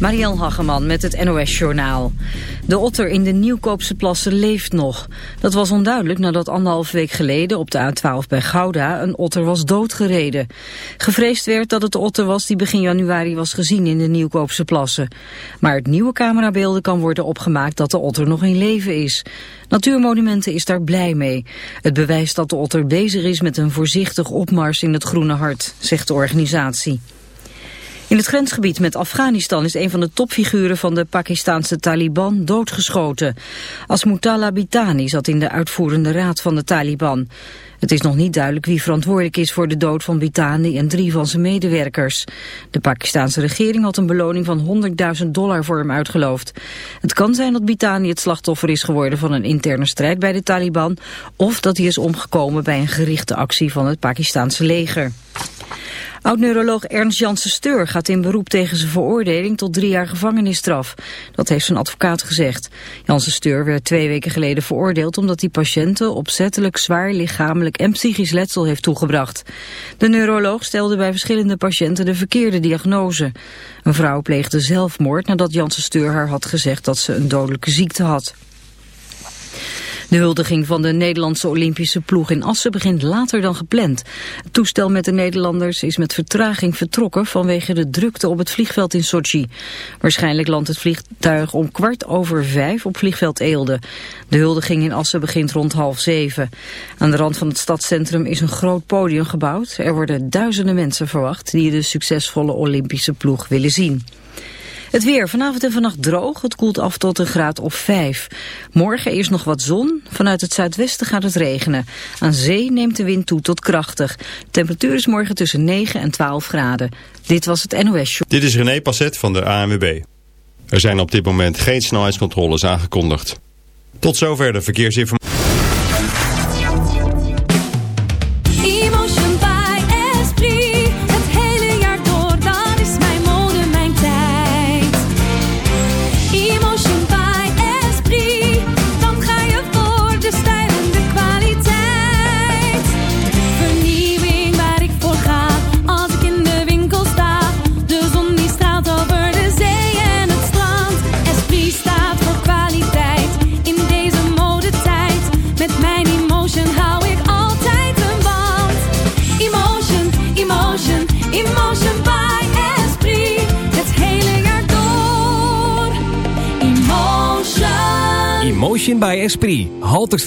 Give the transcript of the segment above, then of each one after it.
Marielle Hageman met het NOS Journaal. De otter in de Nieuwkoopse plassen leeft nog. Dat was onduidelijk nadat anderhalf week geleden op de A12 bij Gouda een otter was doodgereden. Gevreesd werd dat het de otter was die begin januari was gezien in de Nieuwkoopse plassen. Maar uit nieuwe camerabeelden kan worden opgemaakt dat de otter nog in leven is. Natuurmonumenten is daar blij mee. Het bewijst dat de otter bezig is met een voorzichtig opmars in het groene hart, zegt de organisatie. In het grensgebied met Afghanistan is een van de topfiguren van de Pakistanse Taliban doodgeschoten. Asmutala Bitani zat in de uitvoerende raad van de Taliban. Het is nog niet duidelijk wie verantwoordelijk is voor de dood van Bitani en drie van zijn medewerkers. De Pakistanse regering had een beloning van 100.000 dollar voor hem uitgeloofd. Het kan zijn dat Bitani het slachtoffer is geworden van een interne strijd bij de Taliban... of dat hij is omgekomen bij een gerichte actie van het Pakistanse leger. Oud-neuroloog Ernst Janssen Steur gaat in beroep tegen zijn veroordeling tot drie jaar gevangenisstraf. Dat heeft zijn advocaat gezegd. Janssen Steur werd twee weken geleden veroordeeld omdat hij patiënten opzettelijk zwaar lichamelijk en psychisch letsel heeft toegebracht. De neuroloog stelde bij verschillende patiënten de verkeerde diagnose. Een vrouw pleegde zelfmoord nadat Janssen Steur haar had gezegd dat ze een dodelijke ziekte had. De huldiging van de Nederlandse Olympische ploeg in Assen begint later dan gepland. Het toestel met de Nederlanders is met vertraging vertrokken vanwege de drukte op het vliegveld in Sochi. Waarschijnlijk landt het vliegtuig om kwart over vijf op vliegveld Eelde. De huldiging in Assen begint rond half zeven. Aan de rand van het stadscentrum is een groot podium gebouwd. Er worden duizenden mensen verwacht die de succesvolle Olympische ploeg willen zien. Het weer vanavond en vannacht droog. Het koelt af tot een graad of 5. Morgen eerst nog wat zon. Vanuit het zuidwesten gaat het regenen. Aan zee neemt de wind toe tot krachtig. Temperatuur is morgen tussen 9 en 12 graden. Dit was het NOS Show. Dit is René Passet van de ANWB. Er zijn op dit moment geen snelheidscontroles aangekondigd. Tot zover de verkeersinformatie.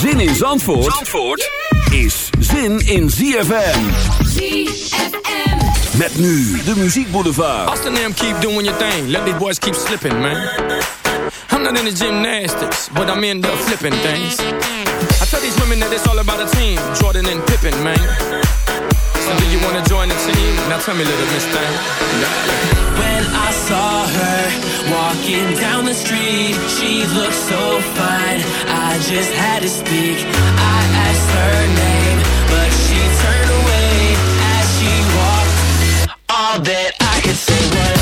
Zin in Zandvoort, Zandvoort is zin in ZFM. ZFM. Met nu de muziekboulevard. Austin them keep doing your thing. Let these boys keep slipping, man. I'm not into gymnastics, but I'm into flipping things. I tell these women that it's all about a team. Jordan and Pippen, man. So do you wanna join the team? Now tell me, little miss thing. When I saw her walking down the street, she looked so fine. I just had to speak. I asked her name, but she turned away as she walked. All that I could say was.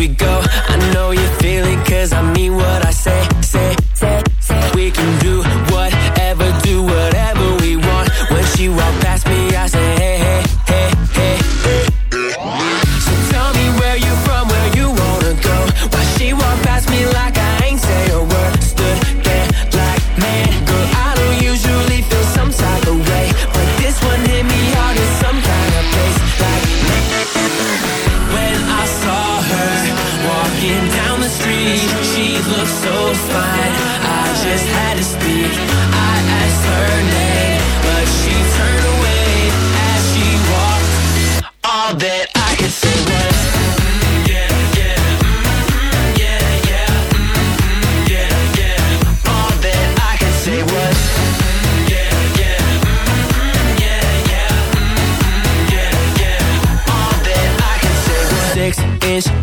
We go. I know you feel it cause I mean what I say, say,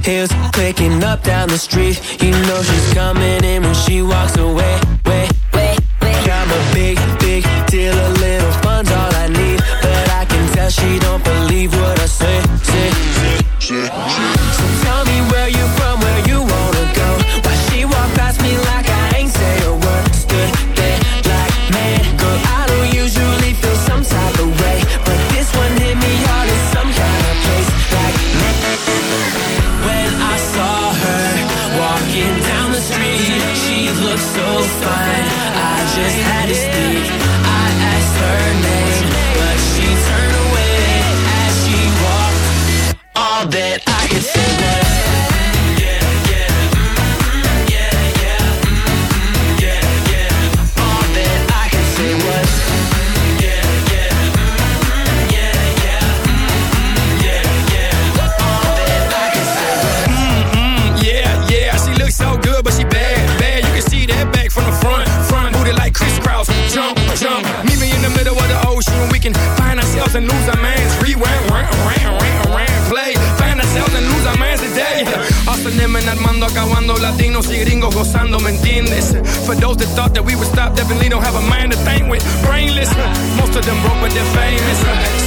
heels clicking up down the street. You know she's coming in when she walks away. siguen armando, acabando latinos y gringos gozando, ¿me entiendes? For those that thought that we would stop, definitely don't have a mind to think with. Brainless, most of them broke but they're famous.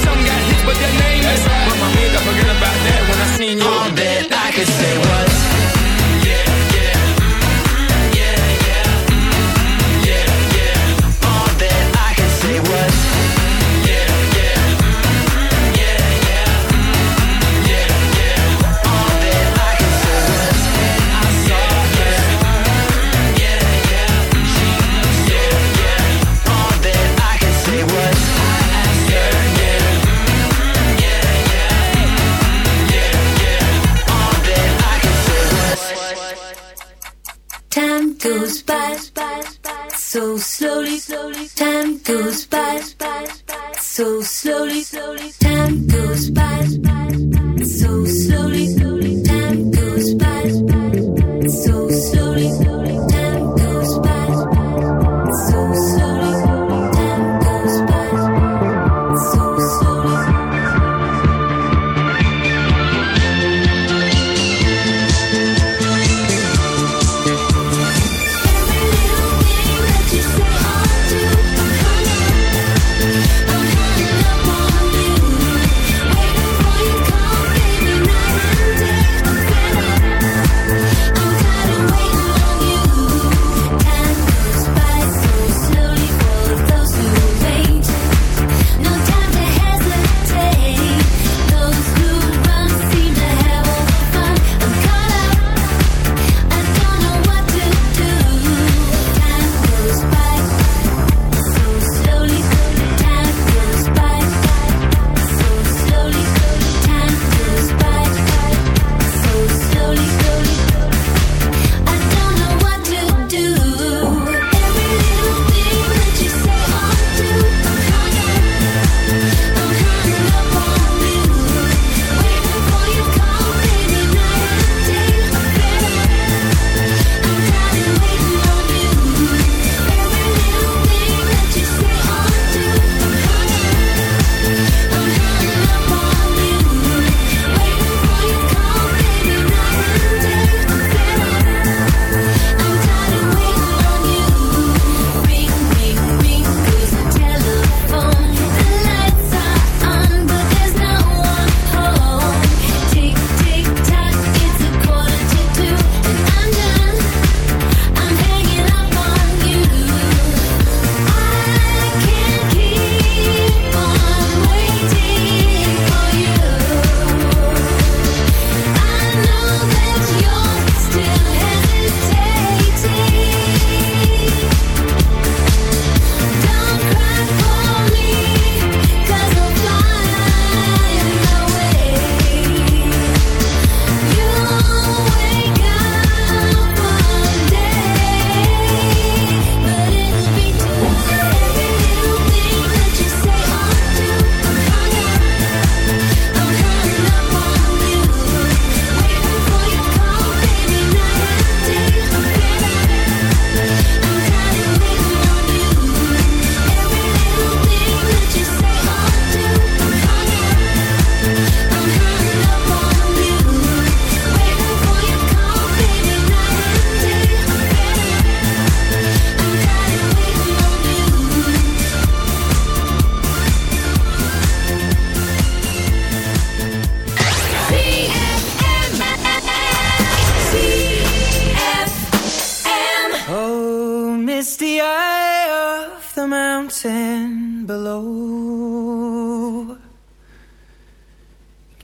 Some got hit but their name is. But my forget about that when I seen you. All that I could say was. so slowly, slowly.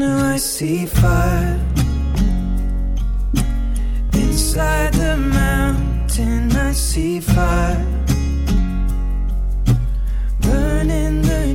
Now I see fire inside the mountain. I see fire burning the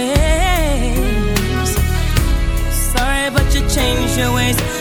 Sorry, change your ways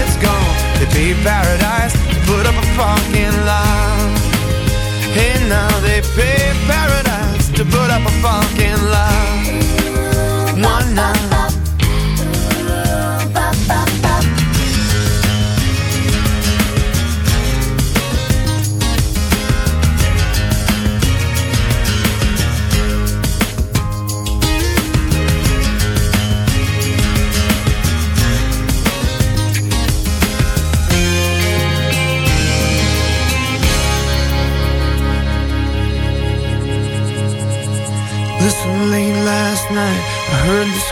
it's gone They paved paradise Put up a fucking lie. And now they pay paradise To put up a fucking lie. One night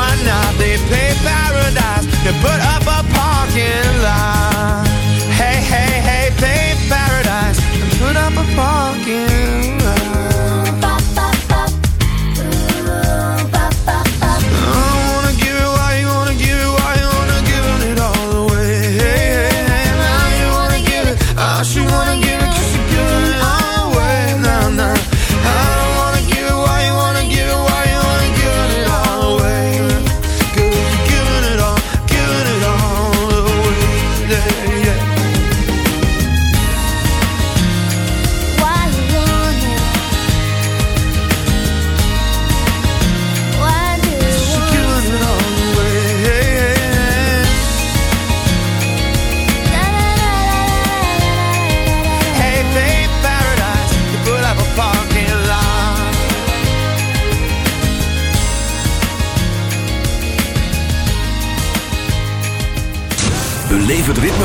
why not? They play paradise. They put up a parking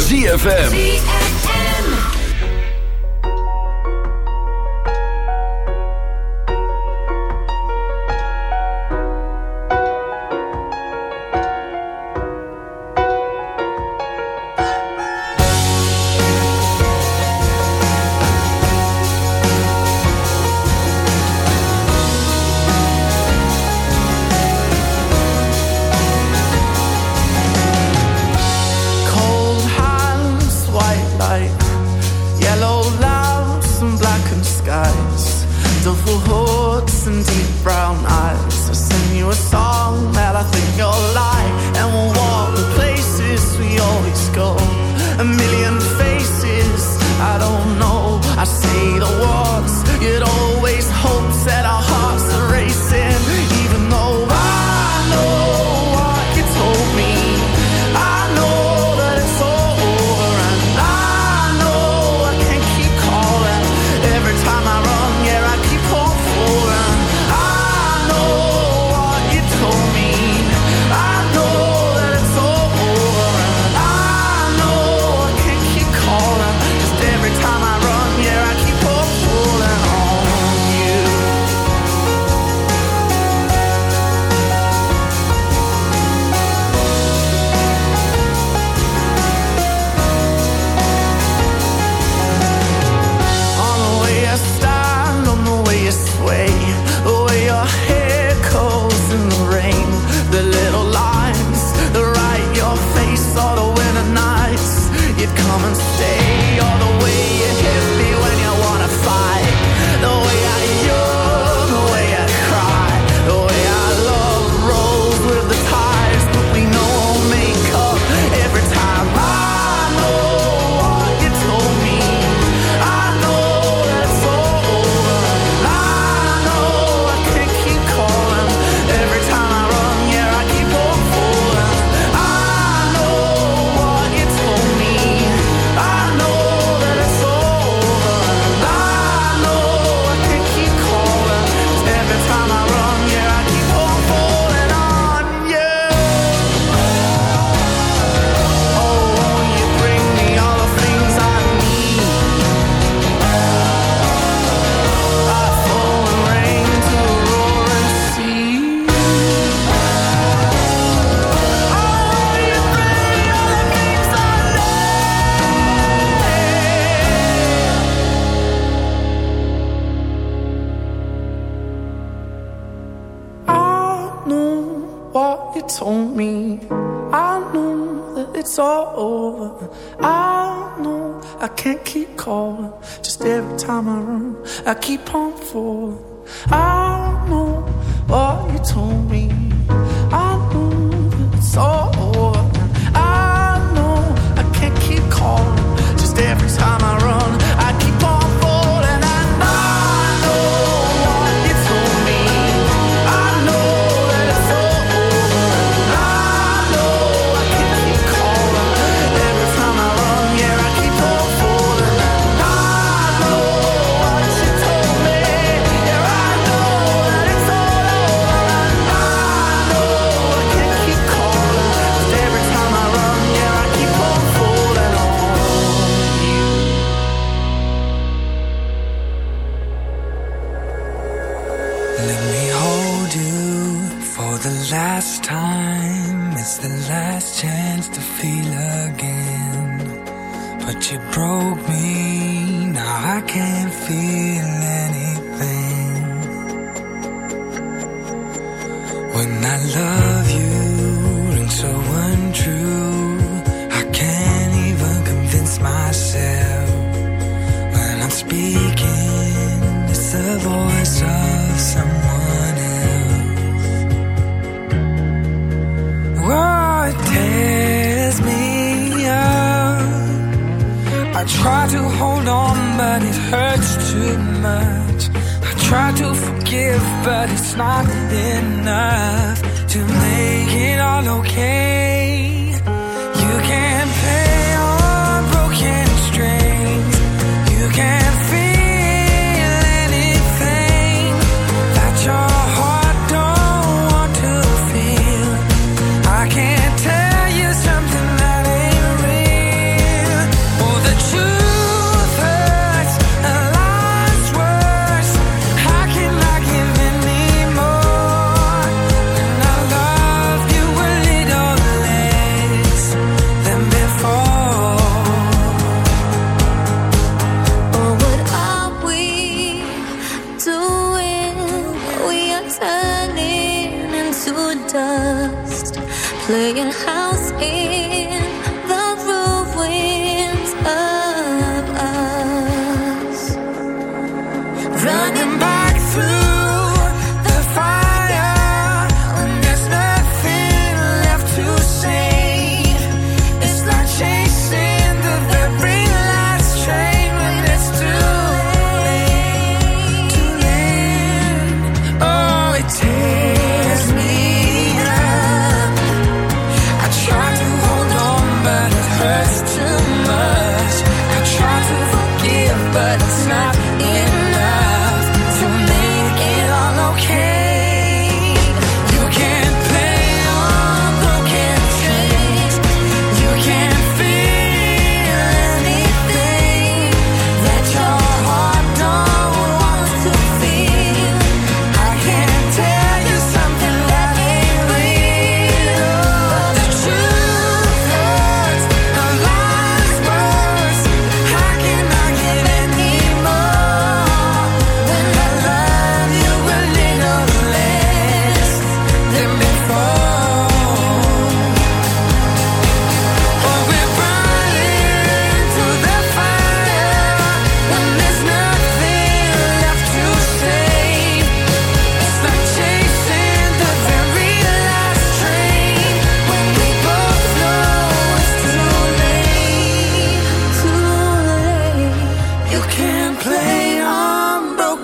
ZFM.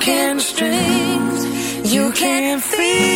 can't strings, you can't feel.